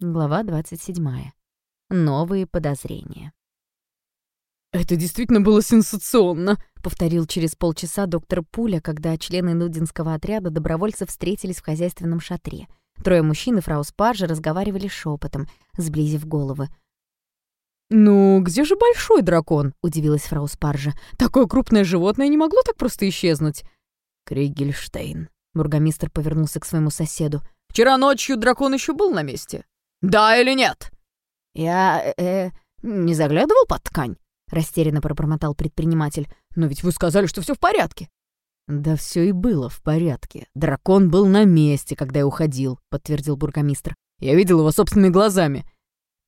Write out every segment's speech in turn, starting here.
Глава 27. Новые подозрения. «Это действительно было сенсационно», — повторил через полчаса доктор Пуля, когда члены нудинского отряда добровольцев встретились в хозяйственном шатре. Трое мужчин и фрау Спаржа разговаривали шепотом, сблизив головы. «Ну, где же большой дракон?» — удивилась фрау Спаржа. «Такое крупное животное не могло так просто исчезнуть». «Кригельштейн», — бургомистр повернулся к своему соседу. «Вчера ночью дракон еще был на месте? Да или нет?» «Я, э, не заглядывал под ткань?» — растерянно пробормотал предприниматель. «Но ведь вы сказали, что все в порядке». «Да все и было в порядке. Дракон был на месте, когда я уходил», — подтвердил бургомистр. «Я видел его собственными глазами».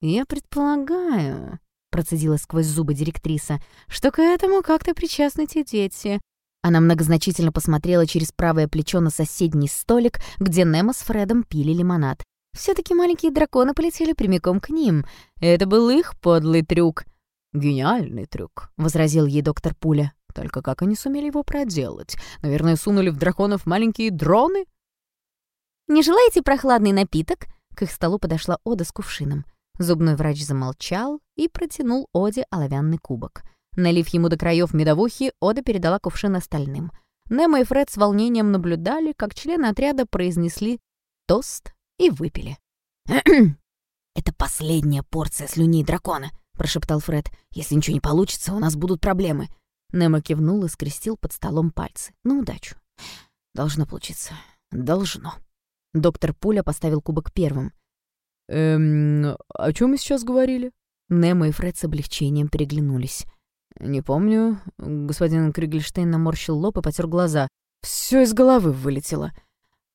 «Я предполагаю», — процедила сквозь зубы директриса, «что к этому как-то причастны те дети». Она многозначительно посмотрела через правое плечо на соседний столик, где Немо с Фредом пили лимонад. Все таки маленькие драконы полетели прямиком к ним. Это был их подлый трюк. «Гениальный трюк», — возразил ей доктор Пуля. «Только как они сумели его проделать? Наверное, сунули в драконов маленькие дроны?» «Не желаете прохладный напиток?» К их столу подошла Ода с кувшином. Зубной врач замолчал и протянул Оде оловянный кубок. Налив ему до краев медовухи, Ода передала кувшин остальным. Немо и Фред с волнением наблюдали, как члены отряда произнесли тост и выпили. «Это последняя порция слюней дракона», прошептал Фред. «Если ничего не получится, у нас будут проблемы». Немо кивнул и скрестил под столом пальцы. «На удачу». «Должно получиться. Должно». Доктор Пуля поставил кубок первым. «Эм, о чем мы сейчас говорили?» Немо и Фред с облегчением переглянулись. «Не помню». Господин Кригельштейн наморщил лоб и потер глаза. Все из головы вылетело.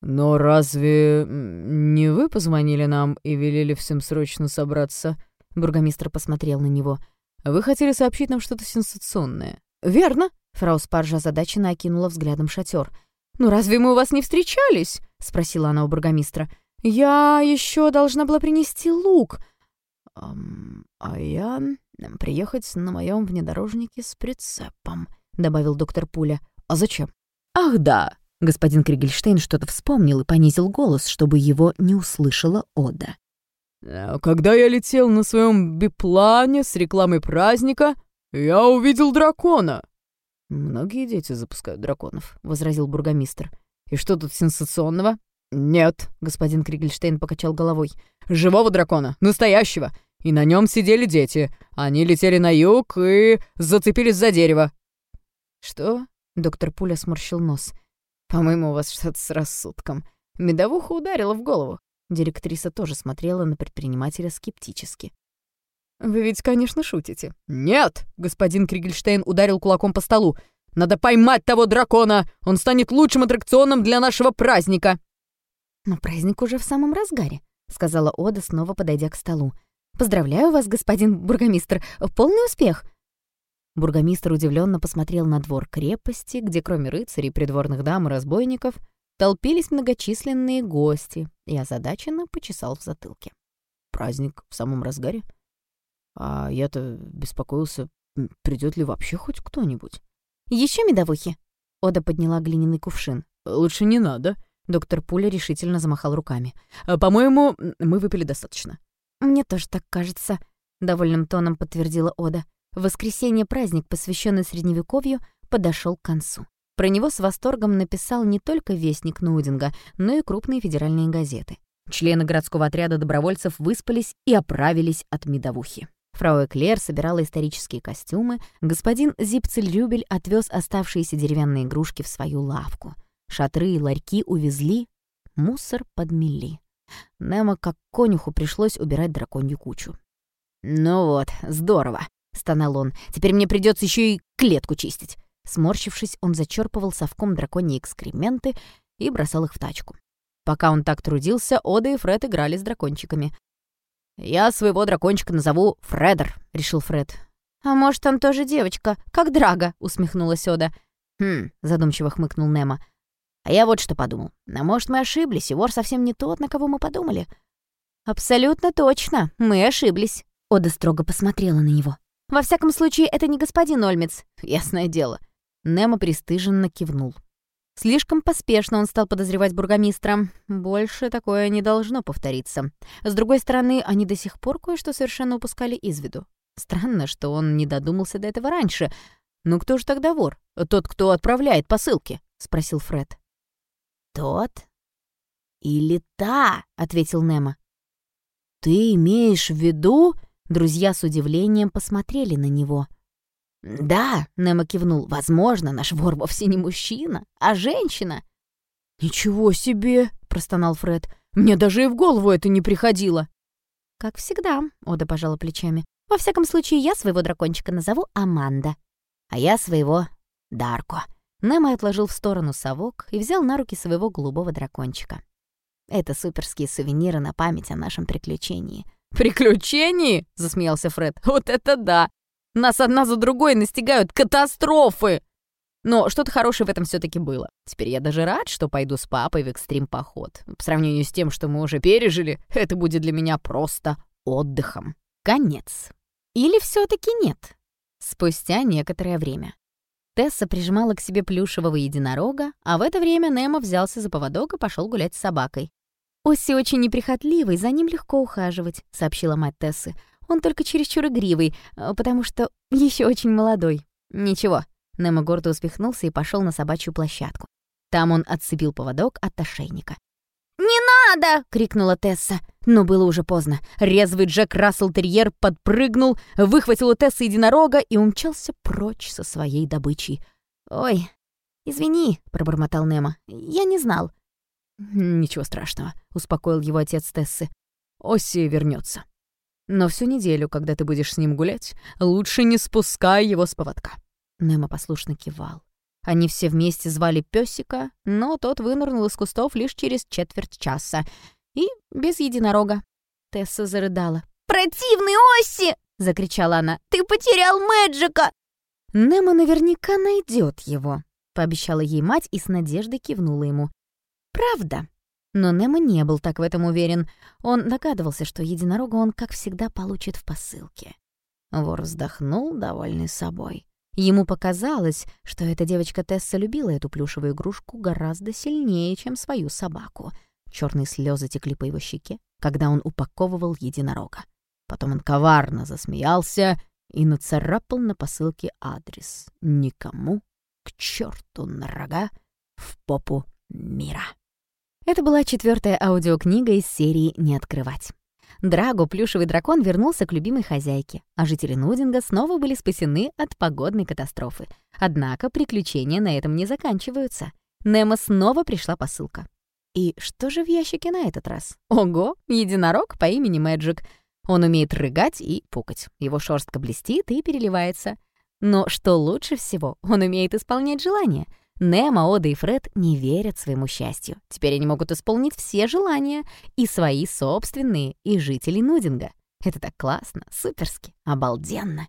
«Но разве не вы позвонили нам и велели всем срочно собраться?» Бургомистр посмотрел на него. «Вы хотели сообщить нам что-то сенсационное?» «Верно!» Фрау Спаржа озадаченно окинула взглядом шатер. «Ну разве мы у вас не встречались?» — спросила она у бургомистра. «Я еще должна была принести лук». «Эм, «А я приехать на моем внедорожнике с прицепом», — добавил доктор Пуля. «А зачем?» «Ах, да!» Господин Кригельштейн что-то вспомнил и понизил голос, чтобы его не услышала Ода. Э, когда я летел на своем биплане с рекламой праздника, я увидел дракона. Многие дети запускают драконов, возразил бургомистр. И что тут сенсационного? Нет, господин Кригельштейн покачал головой. Живого дракона, настоящего. И на нем сидели дети. Они летели на юг и зацепились за дерево. Что? Доктор Пуля сморщил нос. По-моему, у вас что-то с рассудком. Медовуха ударила в голову. Директриса тоже смотрела на предпринимателя скептически. «Вы ведь, конечно, шутите». «Нет!» — господин Кригельштейн ударил кулаком по столу. «Надо поймать того дракона! Он станет лучшим аттракционом для нашего праздника!» «Но праздник уже в самом разгаре», — сказала Ода, снова подойдя к столу. «Поздравляю вас, господин бургомистр! Полный успех!» Бургомистр удивленно посмотрел на двор крепости, где кроме рыцарей, придворных дам и разбойников — толпились многочисленные гости, и озадаченно почесал в затылке. «Праздник в самом разгаре? А я-то беспокоился, придет ли вообще хоть кто-нибудь?» Еще медовухи?» Ода подняла глиняный кувшин. «Лучше не надо», — доктор Пуля решительно замахал руками. «А, «По-моему, мы выпили достаточно». «Мне тоже так кажется», — довольным тоном подтвердила Ода. Воскресенье праздник, посвященный Средневековью, подошел к концу. Про него с восторгом написал не только Вестник Нудинга, но и крупные федеральные газеты. Члены городского отряда добровольцев выспались и оправились от медовухи. Фрау Эклер собирала исторические костюмы, господин Зипцель-Рюбель отвез оставшиеся деревянные игрушки в свою лавку. Шатры и ларьки увезли, мусор подмели. Немо как конюху пришлось убирать драконью кучу. «Ну вот, здорово», — стонал он. «Теперь мне придется еще и клетку чистить. Сморщившись, он зачерпывал совком драконьи экскременты и бросал их в тачку. Пока он так трудился, Ода и Фред играли с дракончиками. «Я своего дракончика назову Фредер», — решил Фред. «А может, там тоже девочка, как Драга?» — усмехнулась Ода. «Хм», — задумчиво хмыкнул Немо. «А я вот что подумал. А может, мы ошиблись, и вор совсем не тот, на кого мы подумали?» «Абсолютно точно, мы ошиблись», — Ода строго посмотрела на него. «Во всяком случае, это не господин Ольмец, ясное дело». Немо пристыженно кивнул. Слишком поспешно он стал подозревать бургомистра. Больше такое не должно повториться. С другой стороны, они до сих пор кое-что совершенно упускали из виду. Странно, что он не додумался до этого раньше. «Ну кто же тогда вор? Тот, кто отправляет посылки?» — спросил Фред. «Тот или та?» — ответил Немо. «Ты имеешь в виду?» Друзья с удивлением посмотрели на него. «Да», — Немо кивнул, — «возможно, наш вор вовсе не мужчина, а женщина». «Ничего себе!» — простонал Фред. «Мне даже и в голову это не приходило». «Как всегда», — Ода пожала плечами. «Во всяком случае, я своего дракончика назову Аманда, а я своего Дарко». Немо отложил в сторону совок и взял на руки своего голубого дракончика. «Это суперские сувениры на память о нашем приключении». «Приключении?» — засмеялся Фред. «Вот это да! Нас одна за другой настигают катастрофы!» Но что-то хорошее в этом все таки было. Теперь я даже рад, что пойду с папой в экстрим-поход. По сравнению с тем, что мы уже пережили, это будет для меня просто отдыхом. Конец. Или все таки нет? Спустя некоторое время. Тесса прижимала к себе плюшевого единорога, а в это время Немо взялся за поводок и пошел гулять с собакой. «Оси очень неприхотливый, за ним легко ухаживать», — сообщила мать Тессы. Он только чересчур игривый, э, потому что еще очень молодой. Ничего. Немо гордо усмехнулся и пошел на собачью площадку. Там он отцепил поводок от ошейника. «Не надо!» — крикнула Тесса. Но было уже поздно. Резвый Джек Рассел-терьер подпрыгнул, выхватил у Тессы единорога и умчался прочь со своей добычей. «Ой, извини», — пробормотал Немо. «Я не знал». «Ничего страшного», — успокоил его отец Тессы. «Оси вернется. Но всю неделю, когда ты будешь с ним гулять, лучше не спускай его с поводка». Немо послушно кивал. Они все вместе звали пёсика, но тот вынырнул из кустов лишь через четверть часа. И без единорога. Тесса зарыдала. «Противный Оси!» — закричала она. «Ты потерял Мэджика!» «Немо наверняка найдет его», — пообещала ей мать и с надеждой кивнула ему. «Правда?» Но Немо не был так в этом уверен. Он догадывался, что единорога он, как всегда, получит в посылке. Вор вздохнул, довольный собой. Ему показалось, что эта девочка Тесса любила эту плюшевую игрушку гораздо сильнее, чем свою собаку. Черные слезы текли по его щеке, когда он упаковывал единорога. Потом он коварно засмеялся и нацарапал на посылке адрес «Никому к черту на рога в попу мира». Это была четвертая аудиокнига из серии «Не открывать». Драго, плюшевый дракон, вернулся к любимой хозяйке, а жители Нудинга снова были спасены от погодной катастрофы. Однако приключения на этом не заканчиваются. Немо снова пришла посылка. И что же в ящике на этот раз? Ого, единорог по имени Мэджик. Он умеет рыгать и пукать. Его шерстка блестит и переливается. Но что лучше всего, он умеет исполнять желания — Немо, Ода и Фред не верят своему счастью. Теперь они могут исполнить все желания, и свои собственные, и жителей Нудинга. Это так классно, суперски, обалденно.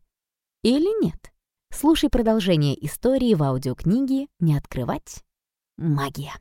Или нет? Слушай продолжение истории в аудиокниге «Не открывать. Магия».